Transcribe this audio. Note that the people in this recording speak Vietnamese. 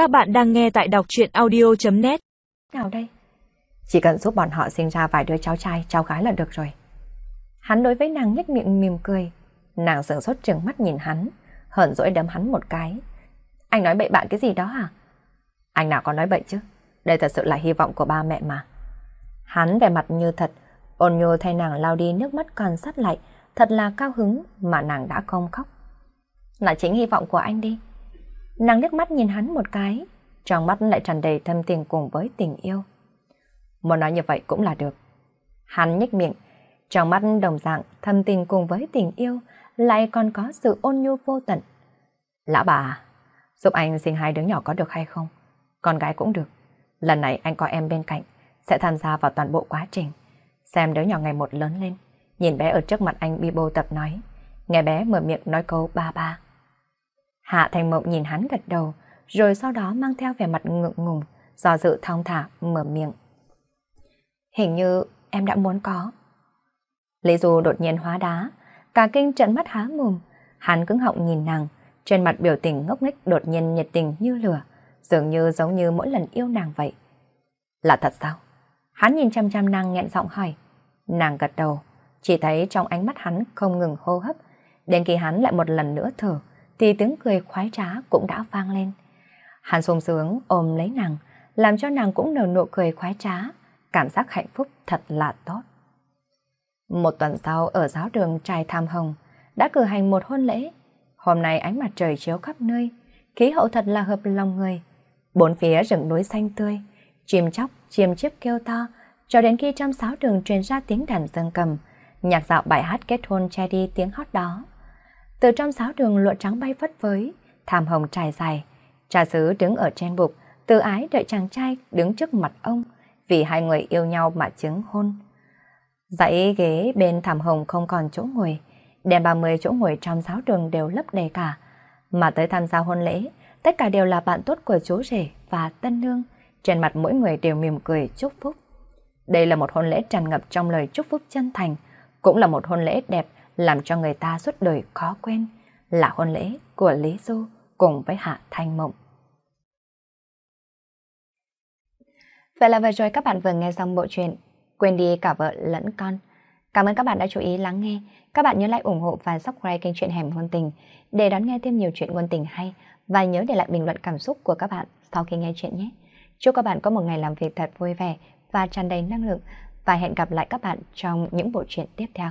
Các bạn đang nghe tại đọc chuyện audio.net Nào đây? Chỉ cần giúp bọn họ sinh ra vài đứa cháu trai, cháu gái là được rồi. Hắn đối với nàng nhếch miệng mỉm cười. Nàng sửng sốt trừng mắt nhìn hắn, hờn dỗi đấm hắn một cái. Anh nói bậy bạn cái gì đó à? Anh nào có nói bậy chứ? Đây thật sự là hy vọng của ba mẹ mà. Hắn vẻ mặt như thật, ôn nhô thay nàng lao đi nước mắt còn sắt lại, thật là cao hứng mà nàng đã không khóc. Là chính hy vọng của anh đi. Nàng liếc mắt nhìn hắn một cái, trong mắt lại tràn đầy thâm tình cùng với tình yêu. Muốn nói như vậy cũng là được. Hắn nhếch miệng, trong mắt đồng dạng thâm tình cùng với tình yêu lại còn có sự ôn nhu vô tận. Lão bà, giúp anh sinh hai đứa nhỏ có được hay không? Con gái cũng được. Lần này anh có em bên cạnh, sẽ tham gia vào toàn bộ quá trình. Xem đứa nhỏ ngày một lớn lên, nhìn bé ở trước mặt anh bi bô tập nói. Nghe bé mở miệng nói câu ba ba. Hạ Thành Mộng nhìn hắn gật đầu, rồi sau đó mang theo vẻ mặt ngượng ngùng, do dự thong thả mở miệng. Hình như em đã muốn có. Lý Du đột nhiên hóa đá, cả kinh trận mắt há mồm, hắn cứng họng nhìn nàng, trên mặt biểu tình ngốc nghếch đột nhiên nhiệt tình như lửa, dường như giống như mỗi lần yêu nàng vậy. Là thật sao? Hắn nhìn chăm chăm nàng nghẹn giọng hỏi. Nàng gật đầu, chỉ thấy trong ánh mắt hắn không ngừng hô hấp, đến khi hắn lại một lần nữa thở, thì tiếng cười khoái trá cũng đã vang lên. Hàn sung sướng ôm lấy nàng, làm cho nàng cũng nở nụ cười khoái trá, cảm giác hạnh phúc thật là tốt. Một tuần sau ở giáo đường Trài tham hồng, đã cử hành một hôn lễ. Hôm nay ánh mặt trời chiếu khắp nơi, khí hậu thật là hợp lòng người. Bốn phía rừng núi xanh tươi, chim chóc, chim chiếp kêu to, cho đến khi trong giáo đường truyền ra tiếng đàn dân cầm, nhạc dạo bài hát kết hôn che đi tiếng hót đó. Từ trong giáo đường lụa trắng bay phất phới, thảm hồng trải dài. Trà sứ đứng ở trên bục, từ ái đợi chàng trai đứng trước mặt ông, vì hai người yêu nhau mà chứng hôn. Dãy ghế bên thảm hồng không còn chỗ ngồi, đèn 30 chỗ ngồi trong giáo đường đều lấp đầy cả. Mà tới tham gia hôn lễ, tất cả đều là bạn tốt của chú rể và tân nương, trên mặt mỗi người đều mỉm cười chúc phúc. Đây là một hôn lễ tràn ngập trong lời chúc phúc chân thành, cũng là một hôn lễ đẹp làm cho người ta suốt đời khó quên, là hôn lễ của Lý Du cùng với Hạ Thanh Mộng. Vậy là vừa rồi các bạn vừa nghe xong bộ truyện Quên đi cả vợ lẫn con. Cảm ơn các bạn đã chú ý lắng nghe. Các bạn nhớ like ủng hộ và subscribe kênh truyện Hẻm Hôn Tình để đón nghe thêm nhiều chuyện ngôn tình hay và nhớ để lại bình luận cảm xúc của các bạn sau khi nghe chuyện nhé. Chúc các bạn có một ngày làm việc thật vui vẻ và tràn đầy năng lượng và hẹn gặp lại các bạn trong những bộ truyện tiếp theo.